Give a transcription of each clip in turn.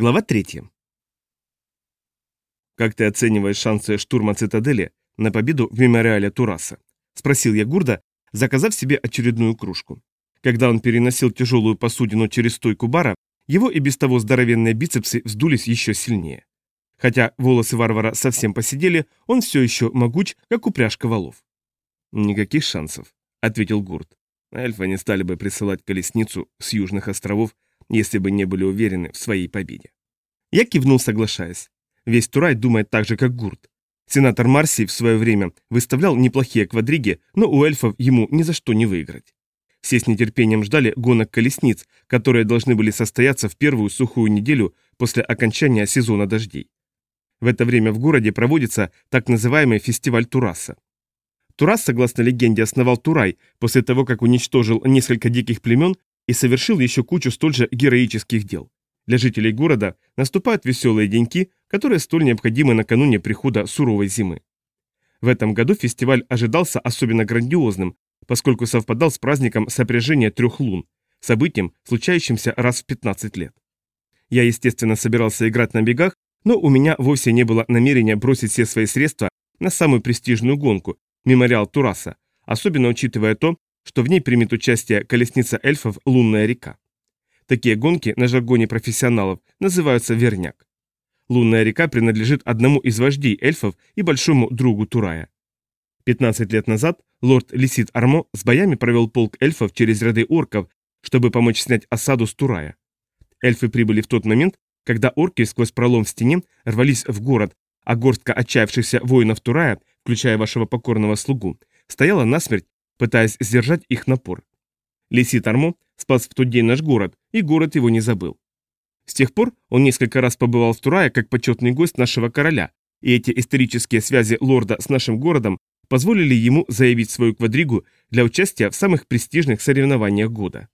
Глава 3. «Как ты оцениваешь шансы штурма цитадели на победу в мемориале Тураса?» – спросил я Гурда, заказав себе очередную кружку. Когда он переносил тяжелую посудину через стойку бара, его и без того здоровенные бицепсы вздулись еще сильнее. Хотя волосы варвара совсем посидели, он все еще могуч, как упряжка валов. «Никаких шансов», — ответил Гурд. Эльфы не стали бы присылать колесницу с южных островов если бы не были уверены в своей победе. Я кивнул, соглашаясь. Весь Турай думает так же, как Гурт. Сенатор Марси в свое время выставлял неплохие квадриги, но у эльфов ему ни за что не выиграть. Все с нетерпением ждали гонок колесниц, которые должны были состояться в первую сухую неделю после окончания сезона дождей. В это время в городе проводится так называемый фестиваль Тураса. Турас, согласно легенде, основал Турай после того, как уничтожил несколько диких племен и совершил еще кучу столь же героических дел. Для жителей города наступают веселые деньки, которые столь необходимы накануне прихода суровой зимы. В этом году фестиваль ожидался особенно грандиозным, поскольку совпадал с праздником сопряжения трех лун, событием, случающимся раз в 15 лет. Я, естественно, собирался играть на бегах, но у меня вовсе не было намерения бросить все свои средства на самую престижную гонку – мемориал Тураса, особенно учитывая то, что в ней примет участие колесница эльфов «Лунная река». Такие гонки на жаргоне профессионалов называются верняк. Лунная река принадлежит одному из вождей эльфов и большому другу Турая. 15 лет назад лорд Лисит Армо с боями провел полк эльфов через ряды орков, чтобы помочь снять осаду с Турая. Эльфы прибыли в тот момент, когда орки сквозь пролом в стене рвались в город, а горстка отчаявшихся воинов Турая, включая вашего покорного слугу, стояла насмерть пытаясь сдержать их напор. Лисит Армо спас в тот день наш город, и город его не забыл. С тех пор он несколько раз побывал в Турае как почетный гость нашего короля, и эти исторические связи лорда с нашим городом позволили ему заявить свою квадригу для участия в самых престижных соревнованиях года.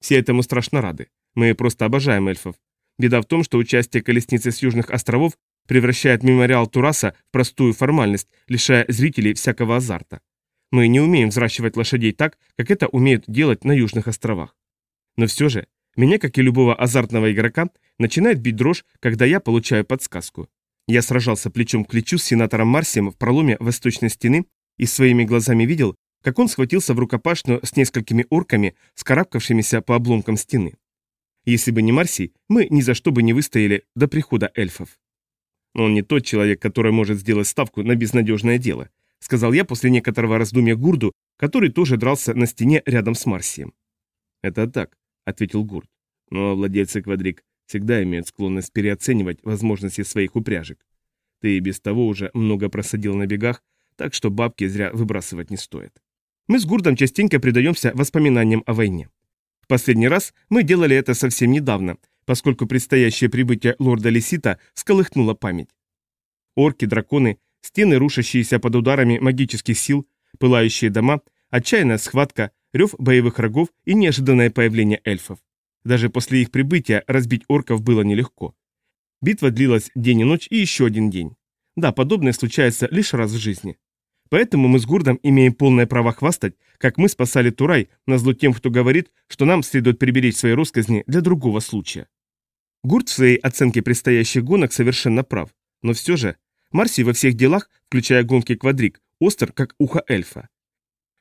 Все этому страшно рады. Мы просто обожаем эльфов. Беда в том, что участие колесницы с южных островов превращает мемориал Тураса в простую формальность, лишая зрителей всякого азарта. Мы не умеем взращивать лошадей так, как это умеют делать на Южных островах. Но все же, меня, как и любого азартного игрока, начинает бить дрожь, когда я получаю подсказку. Я сражался плечом к плечу с сенатором Марсием в проломе восточной стены и своими глазами видел, как он схватился в рукопашную с несколькими орками, скарабкавшимися по обломкам стены. Если бы не Марсий, мы ни за что бы не выстояли до прихода эльфов. Он не тот человек, который может сделать ставку на безнадежное дело, сказал я после некоторого раздумья Гурду, который тоже дрался на стене рядом с Марсием. Это так, ответил Гурд. Но владельцы квадрик всегда имеют склонность переоценивать возможности своих упряжек. Ты и без того уже много просадил на бегах, так что бабки зря выбрасывать не стоит. Мы с Гурдом частенько предаемся воспоминаниям о войне. В последний раз мы делали это совсем недавно, поскольку предстоящее прибытие лорда Лисита сколыхнуло память. Орки, драконы Стены, рушащиеся под ударами магических сил, пылающие дома, отчаянная схватка, рев боевых рогов и неожиданное появление эльфов. Даже после их прибытия разбить орков было нелегко. Битва длилась день и ночь и еще один день. Да, подобное случается лишь раз в жизни. Поэтому мы с Гурдом имеем полное право хвастать, как мы спасали Турай, назло тем, кто говорит, что нам следует приберечь свои росказни для другого случая. Гурд в своей оценке предстоящих гонок совершенно прав, но все же Марси во всех делах, включая гонки квадрик, остр, как ухо эльфа.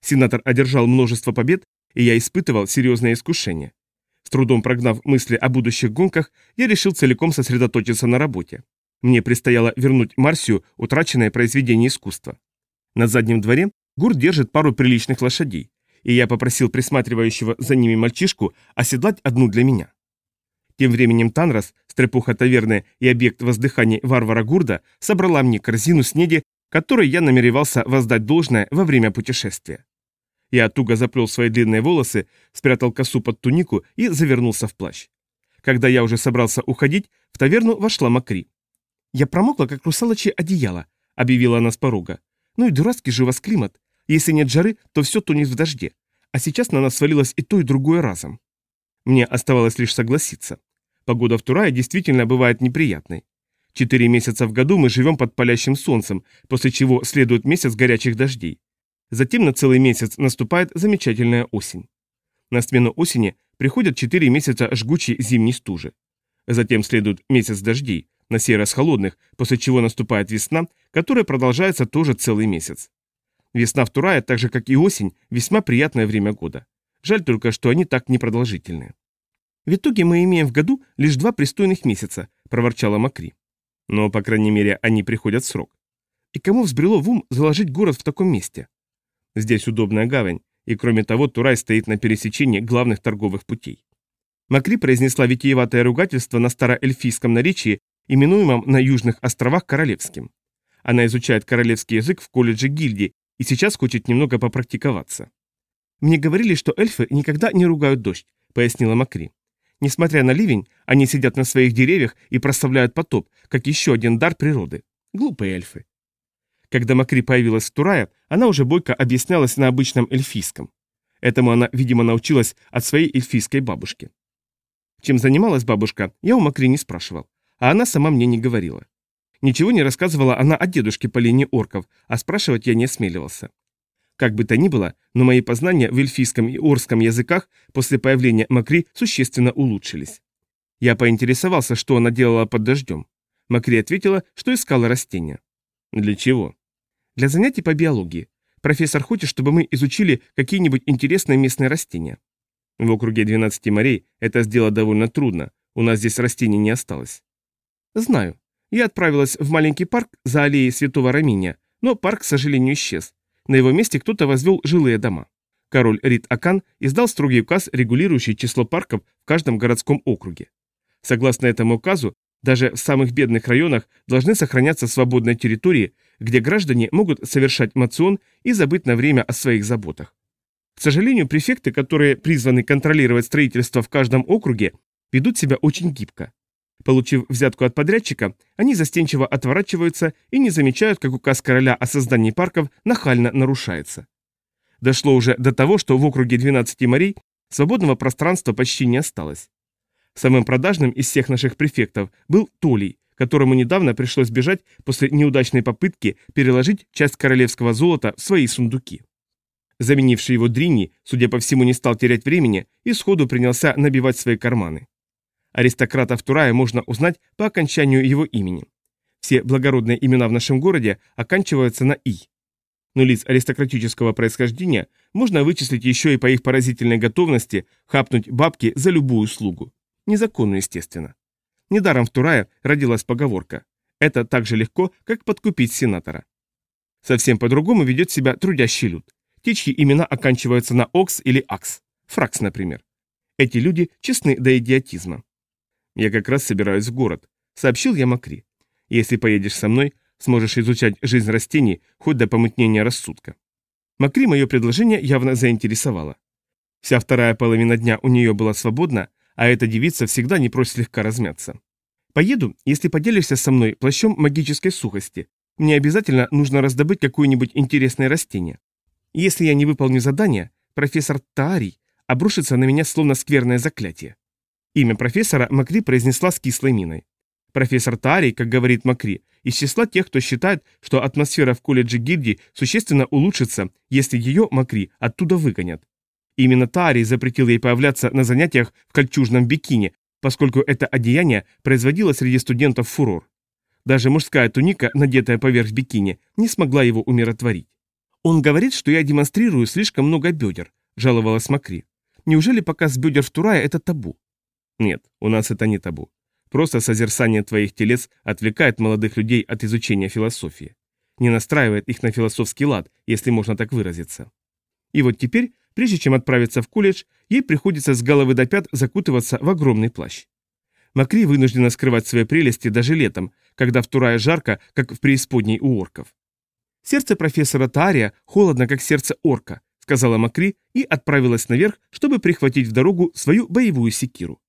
Сенатор одержал множество побед, и я испытывал серьезное искушение. С трудом прогнав мысли о будущих гонках, я решил целиком сосредоточиться на работе. Мне предстояло вернуть Марсию утраченное произведение искусства. На заднем дворе Гур держит пару приличных лошадей, и я попросил присматривающего за ними мальчишку оседлать одну для меня. Тем временем Танрос, стрепуха таверны и объект воздыханий варвара Гурда, собрала мне корзину снеди, которой я намеревался воздать должное во время путешествия. Я туго заплел свои длинные волосы, спрятал косу под тунику и завернулся в плащ. Когда я уже собрался уходить, в таверну вошла Макри. «Я промокла, как русалочье одеяло», — объявила она с порога. «Ну и дурацкий же у вас климат. Если нет жары, то все тонет в дожде. А сейчас на нас свалилось и то, и другое разом». Мне оставалось лишь согласиться. Погода в Турае действительно бывает неприятной. Четыре месяца в году мы живем под палящим солнцем, после чего следует месяц горячих дождей. Затем на целый месяц наступает замечательная осень. На смену осени приходят четыре месяца жгучей зимней стужи. Затем следует месяц дождей, на сей раз холодных, после чего наступает весна, которая продолжается тоже целый месяц. Весна в Турае, так же как и осень, весьма приятное время года. Жаль только, что они так непродолжительные. В итоге мы имеем в году лишь два пристойных месяца, проворчала Макри. Но, по крайней мере, они приходят в срок. И кому взбрело в ум заложить город в таком месте? Здесь удобная гавань, и кроме того, Турай стоит на пересечении главных торговых путей. Макри произнесла витиеватое ругательство на староэльфийском наречии, именуемом на Южных островах Королевским. Она изучает королевский язык в колледже гильдии и сейчас хочет немного попрактиковаться. «Мне говорили, что эльфы никогда не ругают дождь», — пояснила Макри. «Несмотря на ливень, они сидят на своих деревьях и проставляют потоп, как еще один дар природы. Глупые эльфы». Когда Макри появилась в Турае, она уже бойко объяснялась на обычном эльфийском. Этому она, видимо, научилась от своей эльфийской бабушки. Чем занималась бабушка, я у Макри не спрашивал, а она сама мне не говорила. Ничего не рассказывала она о дедушке по линии орков, а спрашивать я не осмеливался. Как бы то ни было, но мои познания в эльфийском и орском языках после появления Макри существенно улучшились. Я поинтересовался, что она делала под дождем. Макри ответила, что искала растения. Для чего? Для занятий по биологии. Профессор хочет, чтобы мы изучили какие-нибудь интересные местные растения. В округе 12 морей это сделать довольно трудно, у нас здесь растений не осталось. Знаю. Я отправилась в маленький парк за аллеей Святого Раминия, но парк, к сожалению, исчез. На его месте кто-то возвел жилые дома. Король Рид Акан издал строгий указ, регулирующий число парков в каждом городском округе. Согласно этому указу, даже в самых бедных районах должны сохраняться свободные территории, где граждане могут совершать мацион и забыть на время о своих заботах. К сожалению, префекты, которые призваны контролировать строительство в каждом округе, ведут себя очень гибко. Получив взятку от подрядчика, они застенчиво отворачиваются и не замечают, как указ короля о создании парков нахально нарушается. Дошло уже до того, что в округе 12 морей свободного пространства почти не осталось. Самым продажным из всех наших префектов был Толий, которому недавно пришлось бежать после неудачной попытки переложить часть королевского золота в свои сундуки. Заменивший его Дрини, судя по всему, не стал терять времени и сходу принялся набивать свои карманы. Аристократов Турая можно узнать по окончанию его имени. Все благородные имена в нашем городе оканчиваются на «и». Но лиц аристократического происхождения можно вычислить еще и по их поразительной готовности хапнуть бабки за любую услугу. Незаконно, естественно. Недаром в Турае родилась поговорка. Это так же легко, как подкупить сенатора. Совсем по-другому ведет себя трудящий люд. Те, чьи имена оканчиваются на «окс» или «акс». Фракс, например. Эти люди честны до идиотизма. Я как раз собираюсь в город, сообщил я Макри. Если поедешь со мной, сможешь изучать жизнь растений хоть до помутнения рассудка. Макри мое предложение явно заинтересовало. Вся вторая половина дня у нее была свободна, а эта девица всегда не прочь слегка размяться. Поеду, если поделишься со мной плащом магической сухости. Мне обязательно нужно раздобыть какое-нибудь интересное растение. Если я не выполню задание, профессор Таарий обрушится на меня словно скверное заклятие. Имя профессора Макри произнесла с кислой миной. Профессор Таарий, как говорит Макри, из числа тех, кто считает, что атмосфера в колледже Гильди существенно улучшится, если ее, Макри, оттуда выгонят. Именно Таарий запретил ей появляться на занятиях в кольчужном бикини, поскольку это одеяние производило среди студентов фурор. Даже мужская туника, надетая поверх бикини, не смогла его умиротворить. «Он говорит, что я демонстрирую слишком много бедер», – жаловалась Макри. «Неужели показ бедер в Турае – это табу?» Нет, у нас это не табу. Просто созерцание твоих телец отвлекает молодых людей от изучения философии. Не настраивает их на философский лад, если можно так выразиться. И вот теперь, прежде чем отправиться в колледж, ей приходится с головы до пят закутываться в огромный плащ. Макри вынуждена скрывать свои прелести даже летом, когда в Турае жарко, как в преисподней у орков. «Сердце профессора Таария холодно, как сердце орка», сказала Макри и отправилась наверх, чтобы прихватить в дорогу свою боевую секиру.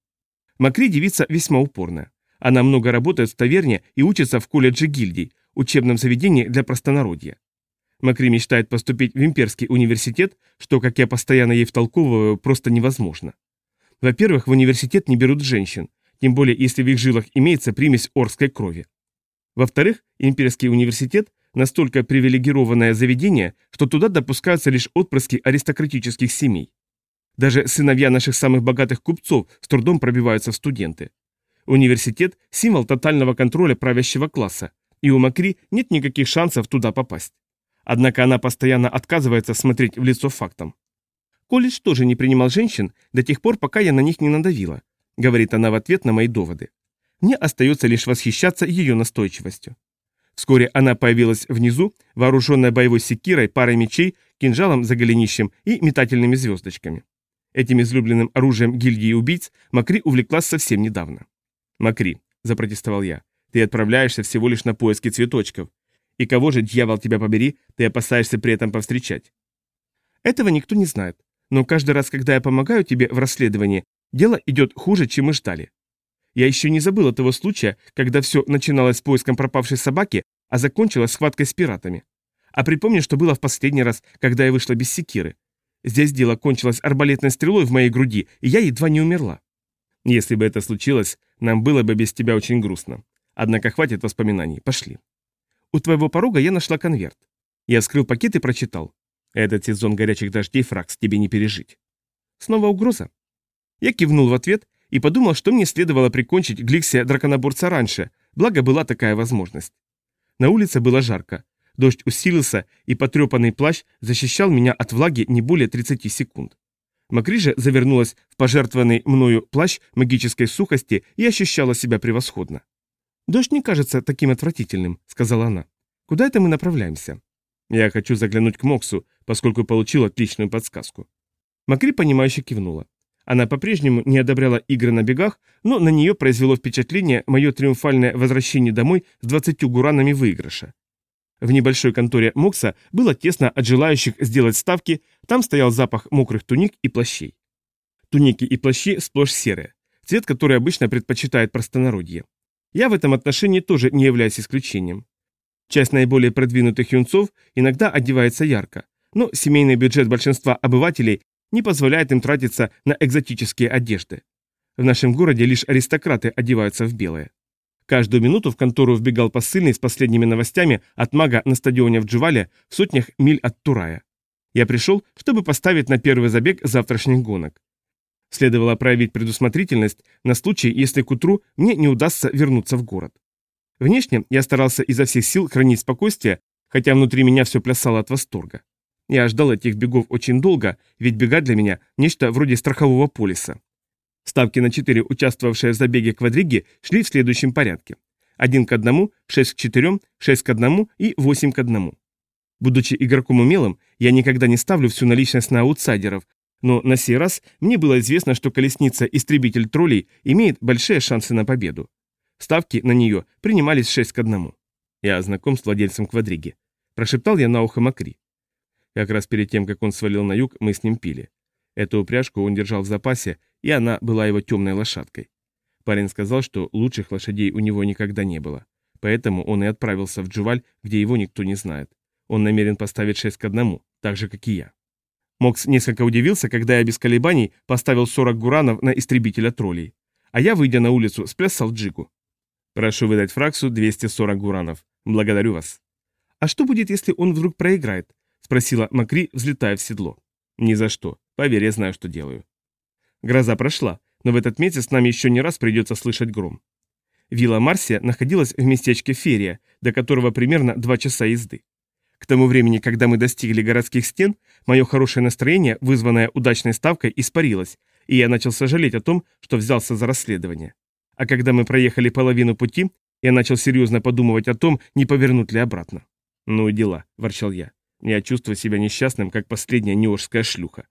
Макри девица весьма упорная. Она много работает в таверне и учится в колледже гильдий, учебном заведении для простонародья. Макри мечтает поступить в имперский университет, что, как я постоянно ей втолковываю, просто невозможно. Во-первых, в университет не берут женщин, тем более если в их жилах имеется примесь орской крови. Во-вторых, имперский университет – настолько привилегированное заведение, что туда допускаются лишь отпрыски аристократических семей. Даже сыновья наших самых богатых купцов с трудом пробиваются в студенты. Университет – символ тотального контроля правящего класса, и у Макри нет никаких шансов туда попасть. Однако она постоянно отказывается смотреть в лицо фактам. Колледж тоже не принимал женщин до тех пор, пока я на них не надавила, говорит она в ответ на мои доводы. Мне остается лишь восхищаться ее настойчивостью. Вскоре она появилась внизу, вооруженная боевой секирой, парой мечей, кинжалом за голенищем и метательными звездочками. Этим излюбленным оружием гильдии убийц Макри увлеклась совсем недавно. «Макри», — запротестовал я, — «ты отправляешься всего лишь на поиски цветочков. И кого же, дьявол, тебя побери, ты опасаешься при этом повстречать?» «Этого никто не знает. Но каждый раз, когда я помогаю тебе в расследовании, дело идет хуже, чем мы ждали. Я еще не забыла того случая, когда все начиналось с поиском пропавшей собаки, а закончилось схваткой с пиратами. А припомни, что было в последний раз, когда я вышла без секиры. Здесь дело кончилось арбалетной стрелой в моей груди, и я едва не умерла. Если бы это случилось, нам было бы без тебя очень грустно. Однако хватит воспоминаний, пошли. У твоего порога я нашла конверт. Я вскрыл пакет и прочитал. Этот сезон горячих дождей, Фракс, тебе не пережить. Снова угроза? Я кивнул в ответ и подумал, что мне следовало прикончить Гликсия драконоборца раньше, благо была такая возможность. На улице было жарко. Дождь усилился, и потрепанный плащ защищал меня от влаги не более 30 секунд. Макри же завернулась в пожертвованный мною плащ магической сухости и ощущала себя превосходно. «Дождь не кажется таким отвратительным», — сказала она. «Куда это мы направляемся?» «Я хочу заглянуть к Моксу, поскольку получил отличную подсказку». Макри, понимающе кивнула. Она по-прежнему не одобряла игры на бегах, но на нее произвело впечатление мое триумфальное возвращение домой с 20 гуранами выигрыша. В небольшой конторе Мокса было тесно от желающих сделать ставки, там стоял запах мокрых туник и плащей. Туники и плащи сплошь серые, цвет, который обычно предпочитает простонародье. Я в этом отношении тоже не являюсь исключением. Часть наиболее продвинутых юнцов иногда одевается ярко, но семейный бюджет большинства обывателей не позволяет им тратиться на экзотические одежды. В нашем городе лишь аристократы одеваются в белое. Каждую минуту в контору вбегал посыльный с последними новостями от мага на стадионе в Джувале в сотнях миль от Турая. Я пришел, чтобы поставить на первый забег завтрашних гонок. Следовало проявить предусмотрительность на случай, если к утру мне не удастся вернуться в город. Внешне я старался изо всех сил хранить спокойствие, хотя внутри меня все плясало от восторга. Я ждал этих бегов очень долго, ведь бега для меня – нечто вроде страхового полиса. Ставки на 4, участвовавшие в забеге квадриги, шли в следующем порядке. 1 к 1, 6 к 4, 6 к 1 и 8 к 1. Будучи игроком умелым, я никогда не ставлю всю наличность на аутсайдеров, но на сей раз мне было известно, что колесница «Истребитель троллей» имеет большие шансы на победу. Ставки на нее принимались 6 к 1. Я знаком с владельцем квадриги. Прошептал я на ухо Макри. Как раз перед тем, как он свалил на юг, мы с ним пили. Эту упряжку он держал в запасе, и она была его темной лошадкой. Парень сказал, что лучших лошадей у него никогда не было. Поэтому он и отправился в Джуваль, где его никто не знает. Он намерен поставить 6 к 1, так же, как и я. Мокс несколько удивился, когда я без колебаний поставил 40 гуранов на истребителя троллей. А я, выйдя на улицу, сплясал джигу. Прошу выдать Фраксу 240 гуранов. Благодарю вас. А что будет, если он вдруг проиграет? Спросила Макри, взлетая в седло. Ни за что. Поверь, я знаю, что делаю. Гроза прошла, но в этот месяц нам еще не раз придется слышать гром. Вилла Марсия находилась в местечке Ферия, до которого примерно два часа езды. К тому времени, когда мы достигли городских стен, мое хорошее настроение, вызванное удачной ставкой, испарилось, и я начал сожалеть о том, что взялся за расследование. А когда мы проехали половину пути, я начал серьезно подумывать о том, не повернуть ли обратно. «Ну и дела», – ворчал я. «Я чувствую себя несчастным, как последняя неожская шлюха.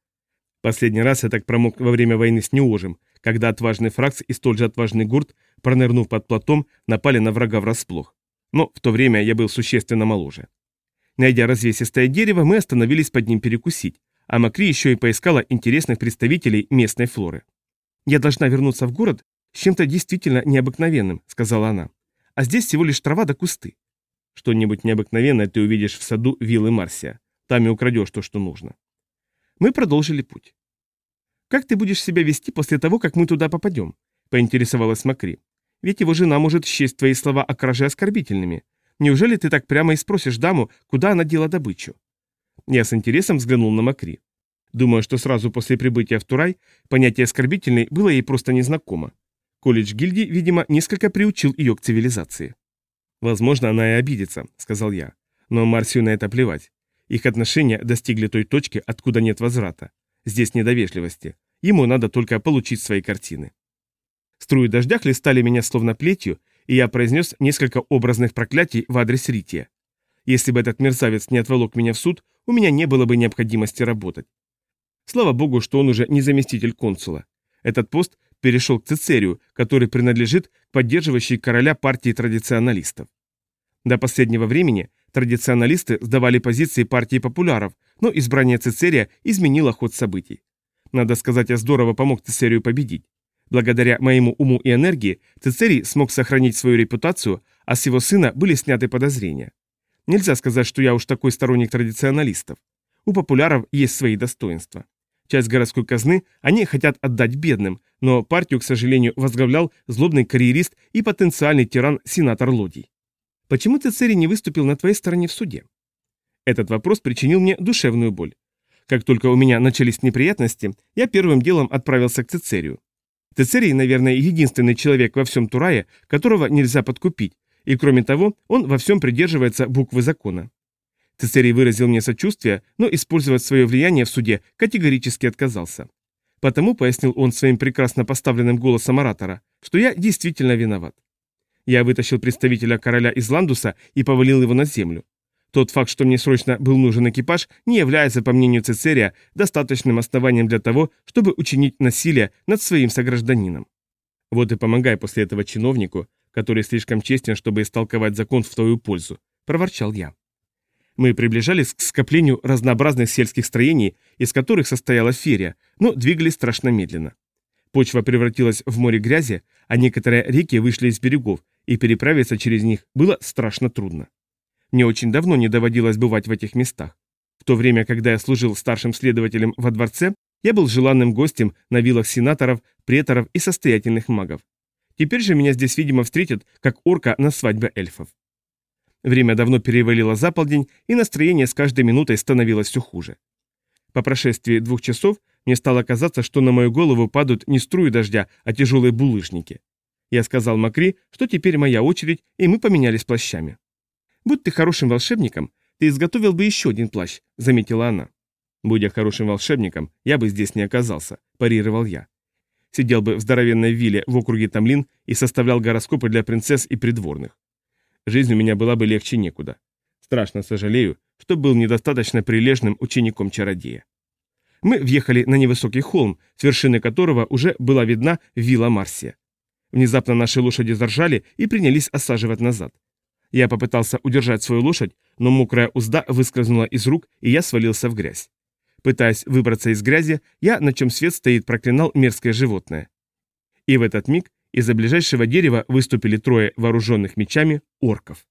Последний раз я так промок во время войны с Неожем, когда отважный Фракс и столь же отважный Гурт, пронырнув под платом, напали на врага врасплох. Но в то время я был существенно моложе. Найдя развесистое дерево, мы остановились под ним перекусить, а Макри еще и поискала интересных представителей местной флоры. «Я должна вернуться в город с чем-то действительно необыкновенным», — сказала она. «А здесь всего лишь трава да кусты». «Что-нибудь необыкновенное ты увидишь в саду виллы Марсия. Там и украдешь то, что нужно». Мы продолжили путь. «Как ты будешь себя вести после того, как мы туда попадем?» – поинтересовалась Макри. «Ведь его жена может счесть твои слова о краже оскорбительными. Неужели ты так прямо и спросишь даму, куда она дела добычу?» Я с интересом взглянул на Макри. Думаю, что сразу после прибытия в Турай понятие «оскорбительный» было ей просто незнакомо. Колледж гильдии, видимо, несколько приучил ее к цивилизации. «Возможно, она и обидится», — сказал я. «Но Марсию на это плевать. Их отношения достигли той точки, откуда нет возврата. Здесь не до вежливости. Ему надо только получить свои картины». Струи дождя хлестали меня словно плетью, и я произнес несколько образных проклятий в адрес Рития. Если бы этот мерзавец не отволок меня в суд, у меня не было бы необходимости работать. Слава богу, что он уже не заместитель консула. Этот пост перешел к Цицерию, который принадлежит к поддерживающей короля партии традиционалистов. До последнего времени традиционалисты сдавали позиции партии популяров, но избрание Цицерия изменило ход событий. Надо сказать, я здорово помог Цицерию победить. Благодаря моему уму и энергии Цицерий смог сохранить свою репутацию, а с его сына были сняты подозрения. Нельзя сказать, что я уж такой сторонник традиционалистов. У популяров есть свои достоинства. Часть городской казны они хотят отдать бедным, но партию, к сожалению, возглавлял злобный карьерист и потенциальный тиран-сенатор Лодий. Почему Цицерий не выступил на твоей стороне в суде? Этот вопрос причинил мне душевную боль. Как только у меня начались неприятности, я первым делом отправился к Цицерию. Цицерий, наверное, единственный человек во всем Турае, которого нельзя подкупить, и кроме того, он во всем придерживается буквы закона. Цицерий выразил мне сочувствие, но использовать свое влияние в суде категорически отказался. Потому, пояснил он своим прекрасно поставленным голосом оратора, что я действительно виноват. Я вытащил представителя короля из Ландуса и повалил его на землю. Тот факт, что мне срочно был нужен экипаж, не является, по мнению Цицерия, достаточным основанием для того, чтобы учинить насилие над своим согражданином. Вот и помогай после этого чиновнику, который слишком честен, чтобы истолковать закон в твою пользу, проворчал я. Мы приближались к скоплению разнообразных сельских строений, из которых состояла ферия, но двигались страшно медленно. Почва превратилась в море грязи, а некоторые реки вышли из берегов, и переправиться через них было страшно трудно. Мне очень давно не доводилось бывать в этих местах. В то время, когда я служил старшим следователем во дворце, я был желанным гостем на виллах сенаторов, преторов и состоятельных магов. Теперь же меня здесь, видимо, встретят, как орка на свадьбе эльфов. Время давно перевалило за полдень, и настроение с каждой минутой становилось все хуже. По прошествии двух часов мне стало казаться, что на мою голову падают не струи дождя, а тяжелые булыжники. Я сказал Макри, что теперь моя очередь, и мы поменялись плащами. «Будь ты хорошим волшебником, ты изготовил бы еще один плащ», — заметила она. «Будь я хорошим волшебником, я бы здесь не оказался», — парировал я. Сидел бы в здоровенной вилле в округе Тамлин и составлял гороскопы для принцесс и придворных. Жизнь у меня была бы легче некуда. Страшно сожалею, что был недостаточно прилежным учеником-чародея. Мы въехали на невысокий холм, с вершины которого уже была видна вилла Марсия. Внезапно наши лошади заржали и принялись осаживать назад. Я попытался удержать свою лошадь, но мокрая узда выскользнула из рук, и я свалился в грязь. Пытаясь выбраться из грязи, я, на чем свет стоит, проклинал мерзкое животное. И в этот миг из-за ближайшего дерева выступили трое вооруженных мечами орков.